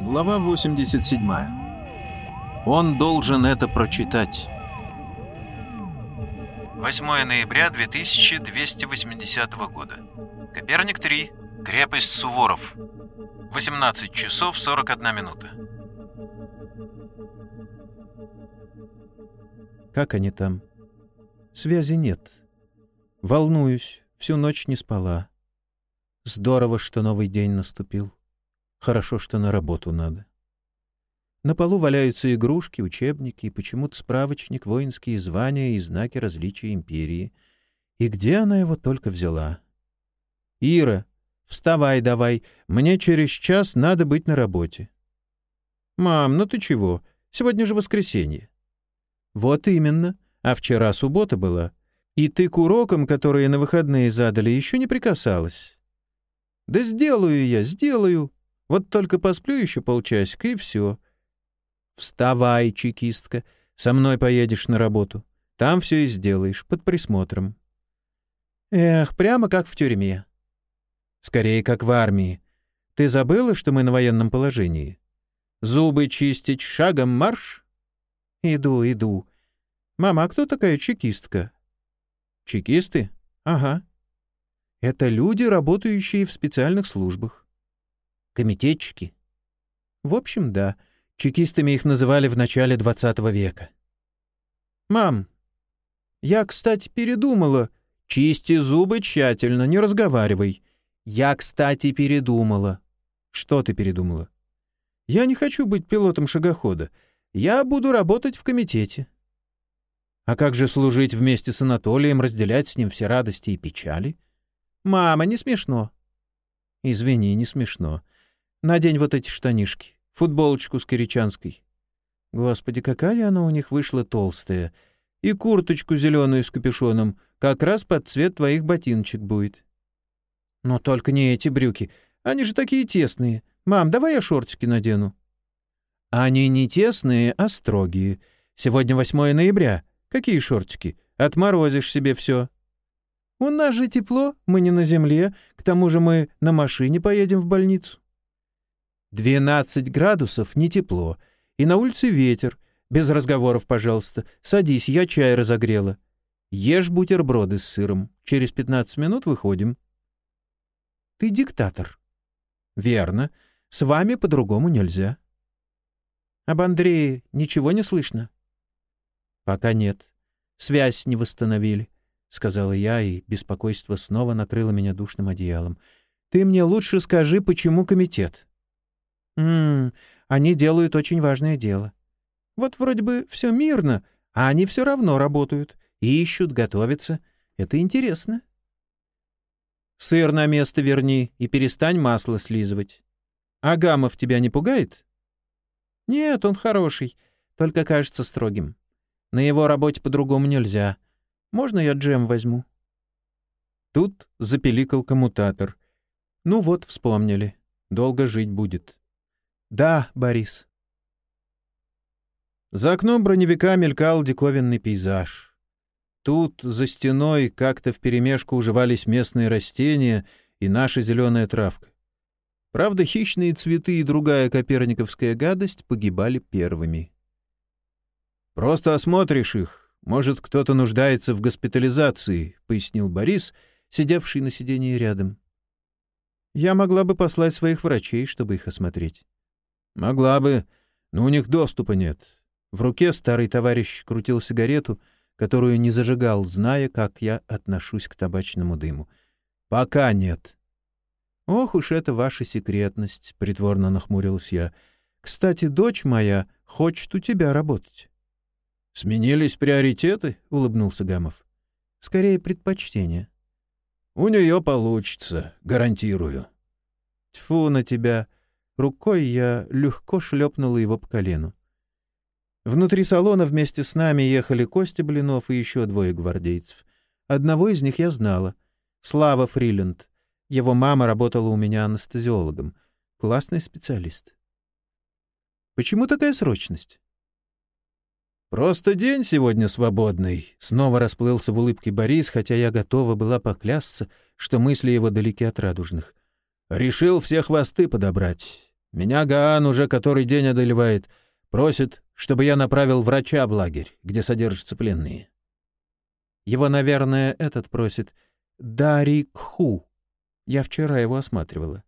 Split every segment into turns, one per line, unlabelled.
Глава 87. Он должен это прочитать.
8 ноября 2280 года. Коперник 3. Крепость Суворов. 18 часов 41 минута.
Как они там? Связи нет. Волнуюсь, всю ночь не спала. Здорово, что новый день наступил. Хорошо, что на работу надо. На полу валяются игрушки, учебники и почему-то справочник, воинские звания и знаки различия империи. И где она его только взяла? «Ира, вставай давай, мне через час надо быть на работе». «Мам, ну ты чего? Сегодня же воскресенье». «Вот именно. А вчера суббота была. И ты к урокам, которые на выходные задали, еще не прикасалась». «Да сделаю я, сделаю», вот только посплю еще полчасика, и все. Вставай, чекистка, со мной поедешь на работу. Там все и сделаешь, под присмотром. Эх, прямо как в тюрьме. Скорее, как в армии. Ты забыла, что мы на военном положении? Зубы чистить шагом марш? Иду, иду. Мама, а кто такая чекистка? Чекисты? Ага. Это люди, работающие в специальных службах. Комитетчики? В общем, да. Чекистами их называли в начале XX века. «Мам, я, кстати, передумала. Чисти зубы тщательно, не разговаривай. Я, кстати, передумала». «Что ты передумала?» «Я не хочу быть пилотом шагохода. Я буду работать в комитете». «А как же служить вместе с Анатолием, разделять с ним все радости и печали?» «Мама, не смешно». «Извини, не смешно. Надень вот эти штанишки, футболочку с киричанской. Господи, какая она у них вышла толстая. И курточку зеленую с капюшоном, как раз под цвет твоих ботиночек будет. Но только не эти брюки, они же такие тесные. Мам, давай я шортики надену. Они не тесные, а строгие. Сегодня 8 ноября. Какие шортики? Отморозишь себе все. У нас же тепло, мы не на земле, к тому же мы на машине поедем в больницу. «Двенадцать градусов, не тепло. И на улице ветер. Без разговоров, пожалуйста. Садись, я чай разогрела. Ешь бутерброды с сыром. Через пятнадцать минут выходим». «Ты диктатор». «Верно. С вами по-другому нельзя». «Об Андрее ничего не слышно?» «Пока нет. Связь не восстановили», — сказала я, и беспокойство снова накрыло меня душным одеялом. «Ты мне лучше скажи, почему комитет?» Ммм, они делают очень важное дело. Вот вроде бы все мирно, а они все равно работают, ищут, готовятся. Это интересно. Сыр на место верни и перестань масло слизывать. Агамов тебя не пугает? Нет, он хороший, только кажется строгим. На его работе по-другому нельзя. Можно я джем возьму? Тут запеликал коммутатор. Ну вот, вспомнили. Долго жить будет. «Да, Борис». За окном броневика мелькал диковинный пейзаж. Тут, за стеной, как-то вперемешку уживались местные растения и наша зеленая травка. Правда, хищные цветы и другая коперниковская гадость погибали первыми. «Просто осмотришь их. Может, кто-то нуждается в госпитализации», — пояснил Борис, сидевший на сиденье рядом. «Я могла бы послать своих врачей, чтобы их осмотреть». «Могла бы, но у них доступа нет». В руке старый товарищ крутил сигарету, которую не зажигал, зная, как я отношусь к табачному дыму. «Пока нет». «Ох уж это ваша секретность», — притворно нахмурился я. «Кстати, дочь моя хочет у тебя работать». «Сменились приоритеты?» — улыбнулся Гамов. «Скорее предпочтение». «У нее получится, гарантирую». «Тьфу на тебя!» Рукой я легко шлепнула его по колену. Внутри салона вместе с нами ехали Костя Блинов и еще двое гвардейцев. Одного из них я знала. Слава Фриленд. Его мама работала у меня анестезиологом. Классный специалист. Почему такая срочность? «Просто день сегодня свободный», — снова расплылся в улыбке Борис, хотя я готова была поклясться, что мысли его далеки от радужных. «Решил все хвосты подобрать. Меня Гаан уже который день одолевает. Просит, чтобы я направил врача в лагерь, где содержатся пленные. Его, наверное, этот просит. Дарикху. Я вчера его осматривала.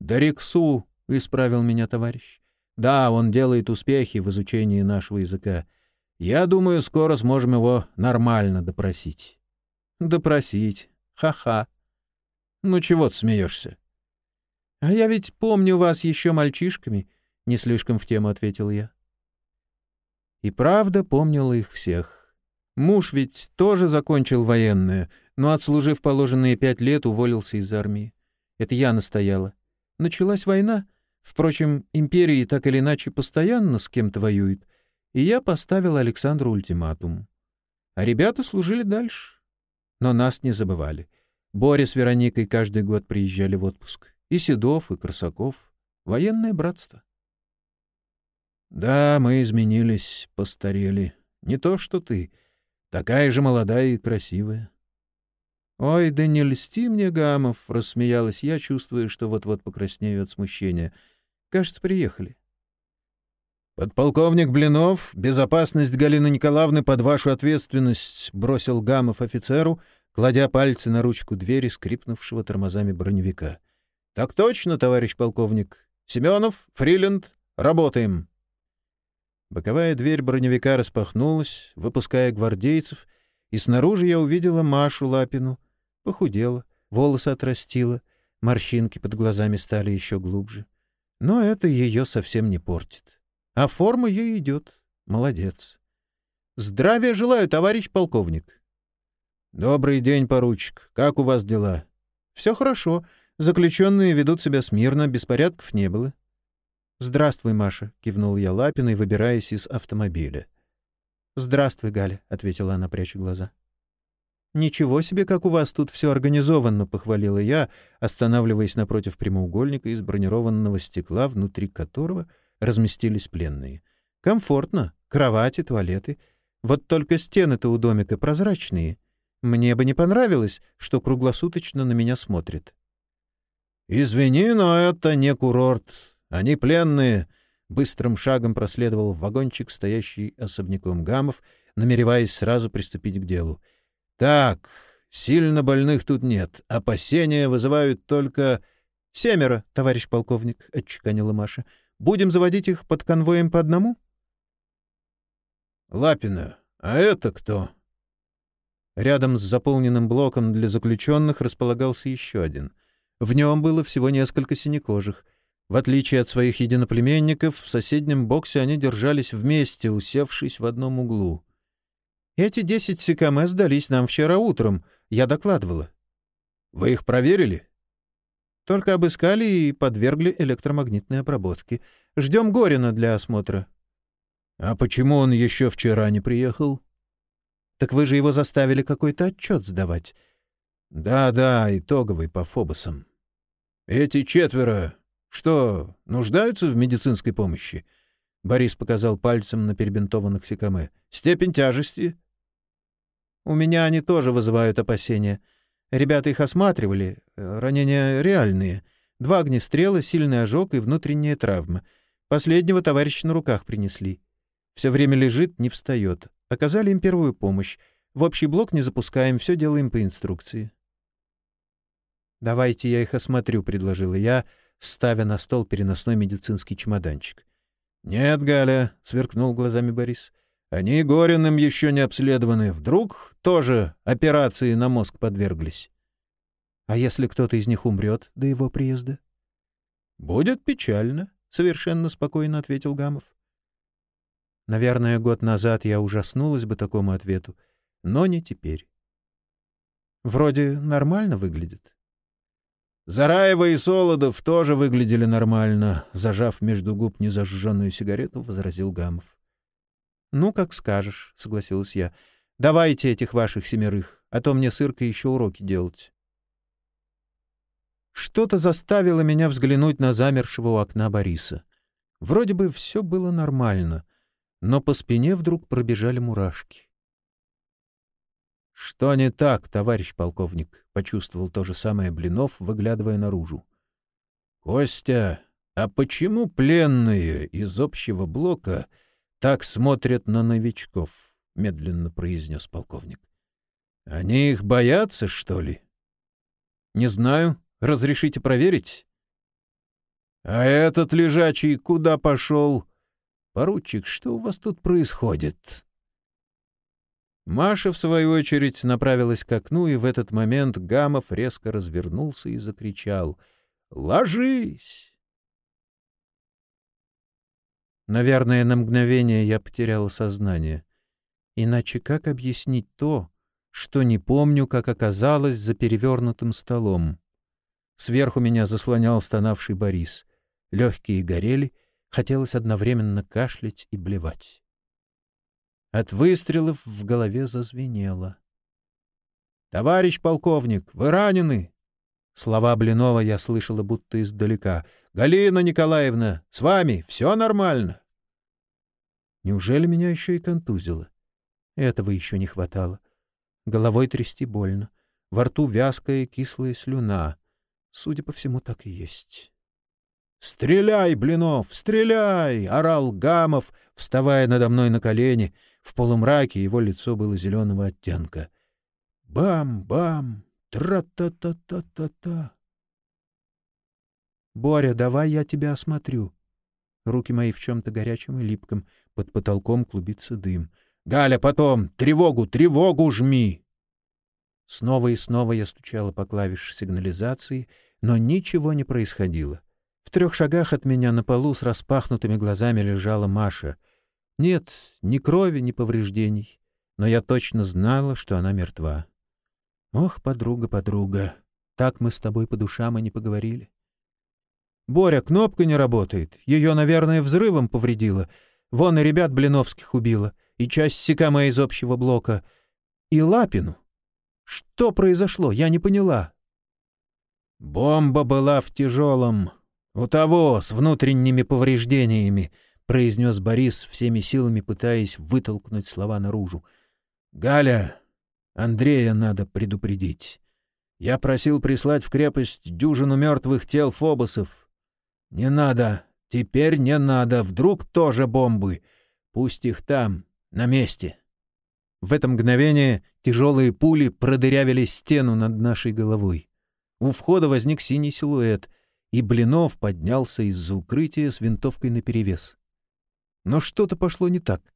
Дариксу, — исправил меня товарищ. Да, он делает успехи в изучении нашего языка. Я думаю, скоро сможем его нормально допросить. Допросить. Ха-ха. Ну чего ты смеешься? А я ведь помню вас еще мальчишками, — не слишком в тему ответил я. И правда помнила их всех. Муж ведь тоже закончил военное, но, отслужив положенные пять лет, уволился из армии. Это я настояла. Началась война. Впрочем, империи так или иначе постоянно с кем-то воюют. И я поставил Александру ультиматум. А ребята служили дальше. Но нас не забывали. Боря с Вероникой каждый год приезжали в отпуск. И Седов, и Красаков. Военное братство. Да, мы изменились, постарели. Не то, что ты. Такая же молодая и красивая. «Ой, да не льсти мне, Гамов!» — рассмеялась я, чувствуя, что вот-вот покраснею от смущения. «Кажется, приехали». «Подполковник Блинов, безопасность Галины Николаевны под вашу ответственность», — бросил Гамов офицеру, кладя пальцы на ручку двери, скрипнувшего тормозами броневика. «Так точно, товарищ полковник. Семенов, Фриленд, работаем». Боковая дверь броневика распахнулась, выпуская гвардейцев, и снаружи я увидела Машу Лапину. Похудела, волосы отрастила, морщинки под глазами стали еще глубже. Но это ее совсем не портит. А форма ей идет. Молодец. Здравия желаю, товарищ полковник. Добрый день, поручик. Как у вас дела? Все хорошо. Заключенные ведут себя смирно, беспорядков не было. Здравствуй, Маша, кивнул я Лапиной, выбираясь из автомобиля. Здравствуй, Галя, ответила она, пряча глаза. «Ничего себе, как у вас тут все организованно!» — похвалила я, останавливаясь напротив прямоугольника из бронированного стекла, внутри которого разместились пленные. Комфортно. Кровати, туалеты. Вот только стены-то у домика прозрачные. Мне бы не понравилось, что круглосуточно на меня смотрит. «Извини, но это не курорт. Они пленные». Быстрым шагом проследовал вагончик, стоящий особняком гамов, намереваясь сразу приступить к делу. «Так, сильно больных тут нет. Опасения вызывают только...» «Семеро, товарищ полковник», — отчеканила Маша. Будем заводить их под конвоем по одному? Лапина, а это кто? Рядом с заполненным блоком для заключенных располагался еще один. В нем было всего несколько синекожих. В отличие от своих единоплеменников, в соседнем боксе они держались вместе, усевшись в одном углу. «Эти десять секаме сдались нам вчера утром. Я докладывала». «Вы их проверили?» Только обыскали и подвергли электромагнитной обработке. Ждем Горина для осмотра. — А почему он еще вчера не приехал? — Так вы же его заставили какой-то отчет сдавать. Да, — Да-да, итоговый по Фобосам. — Эти четверо что, нуждаются в медицинской помощи? Борис показал пальцем на перебинтованных Сикаме. — Степень тяжести? — У меня они тоже вызывают опасения. — Ребята их осматривали. Ранения реальные. Два огнестрела, сильный ожог и внутренняя травма. Последнего товарища на руках принесли. Все время лежит, не встает. Оказали им первую помощь. В общий блок не запускаем, все делаем по инструкции. «Давайте я их осмотрю», — предложила я, ставя на стол переносной медицинский чемоданчик. «Нет, Галя», — сверкнул глазами Борис. Они Гориным еще не обследованы. Вдруг тоже операции на мозг подверглись. А если кто-то из них умрет до его приезда? — Будет печально, — совершенно спокойно ответил Гамов. Наверное, год назад я ужаснулась бы такому ответу, но не теперь. Вроде нормально выглядит. Зараева и Солодов тоже выглядели нормально, зажав между губ незажженную сигарету, возразил Гамов. «Ну, как скажешь», — согласилась я. «Давайте этих ваших семерых, а то мне сырка еще уроки делать». Что-то заставило меня взглянуть на замершего у окна Бориса. Вроде бы все было нормально, но по спине вдруг пробежали мурашки. «Что не так, товарищ полковник?» — почувствовал то же самое Блинов, выглядывая наружу. «Костя, А почему пленные из общего блока так смотрят на новичков? — медленно произнес полковник. — Они их боятся, что ли? — Не знаю. Разрешите проверить? — А этот лежачий куда пошел? — Поручик, что у вас тут происходит? Маша, в свою очередь, направилась к окну, и в этот момент Гамов резко развернулся и закричал «Ложись!». Наверное, на мгновение я потеряла сознание. Иначе как объяснить то, что не помню, как оказалось за перевернутым столом? Сверху меня заслонял стонавший Борис. Легкие горели, хотелось одновременно кашлять и блевать. От выстрелов в голове зазвенело. «Товарищ полковник, вы ранены!» Слова Блинова я слышала будто издалека. «Галина Николаевна, с вами все нормально!» Неужели меня еще и контузило? Этого еще не хватало. Головой трясти больно. Во рту вязкая кислая слюна. Судя по всему, так и есть. «Стреляй, Блинов, стреляй!» — орал Гамов, вставая надо мной на колени — в полумраке его лицо было зеленого оттенка. Бам-бам! Тра-та-та-та-та-та! «Боря, давай я тебя осмотрю». Руки мои в чем-то горячем и липком, под потолком клубится дым. «Галя, потом! Тревогу, тревогу жми!» Снова и снова я стучала по клавише сигнализации, но ничего не происходило. В трех шагах от меня на полу с распахнутыми глазами лежала Маша — нет, ни крови, ни повреждений, но я точно знала, что она мертва. Ох, подруга, подруга, так мы с тобой по душам и не поговорили. Боря, кнопка не работает. Ее, наверное, взрывом повредило. Вон и ребят Блиновских убила, и часть Сикама из общего блока, и Лапину. Что произошло? Я не поняла. Бомба была в тяжелом. У того, с внутренними повреждениями —— произнес Борис, всеми силами пытаясь вытолкнуть слова наружу. «Галя, Андрея надо предупредить. Я просил прислать в крепость дюжину мертвых тел фобосов. Не надо, теперь не надо, вдруг тоже бомбы. Пусть их там, на месте». В это мгновение тяжелые пули продырявили стену над нашей головой. У входа возник синий силуэт, и Блинов поднялся из-за укрытия с винтовкой наперевес. Но что-то пошло не так.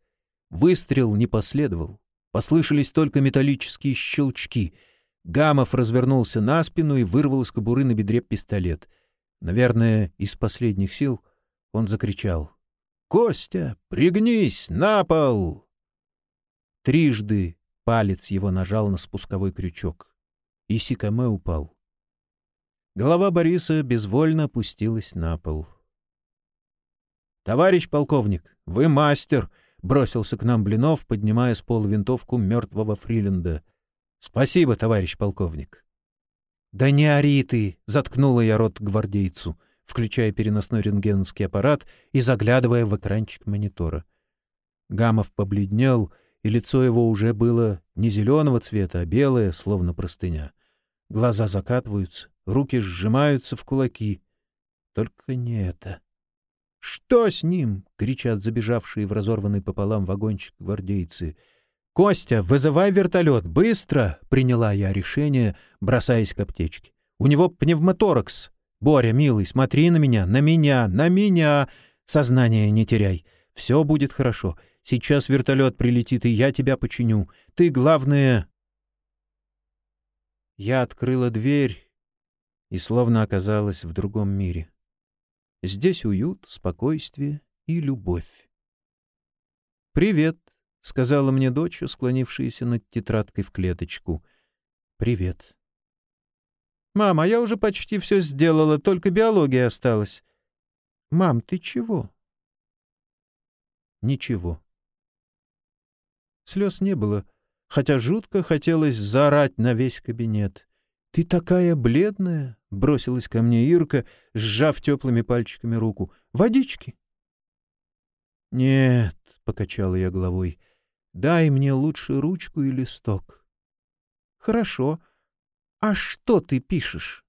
Выстрел не последовал. Послышались только металлические щелчки. Гамов развернулся на спину и вырвал из кобуры на бедре пистолет. Наверное, из последних сил он закричал. «Костя, пригнись! На пол!» Трижды палец его нажал на спусковой крючок. И Сикаме упал. Голова Бориса безвольно опустилась на пол. «Товарищ полковник, вы мастер!» — бросился к нам Блинов, поднимая с пола винтовку мертвого Фриленда. «Спасибо, товарищ полковник!» «Да не ори ты!» — заткнула я рот гвардейцу, включая переносной рентгеновский аппарат и заглядывая в экранчик монитора. Гамов побледнел, и лицо его уже было не зеленого цвета, а белое, словно простыня. Глаза закатываются, руки сжимаются в кулаки. Только не это. «Что с ним?» — кричат забежавшие в разорванный пополам вагончик гвардейцы. «Костя, вызывай вертолет! Быстро!» — приняла я решение, бросаясь к аптечке. «У него пневмоторакс! Боря, милый, смотри на меня, на меня, на меня! Сознание не теряй! Все будет хорошо. Сейчас вертолет прилетит, и я тебя починю. Ты, главное...» Я открыла дверь и словно оказалась в другом мире. Здесь уют, спокойствие и любовь. «Привет», — сказала мне дочь, склонившаяся над тетрадкой в клеточку. «Привет». «Мама, я уже почти все сделала, только биология осталась». «Мам, ты чего?» «Ничего». Слез не было, хотя жутко хотелось заорать на весь кабинет. «Ты такая бледная!» — бросилась ко мне Ирка, сжав теплыми пальчиками руку. «Водички?» «Нет», — покачала я головой, — «дай мне лучше ручку и листок». «Хорошо. А что ты пишешь?»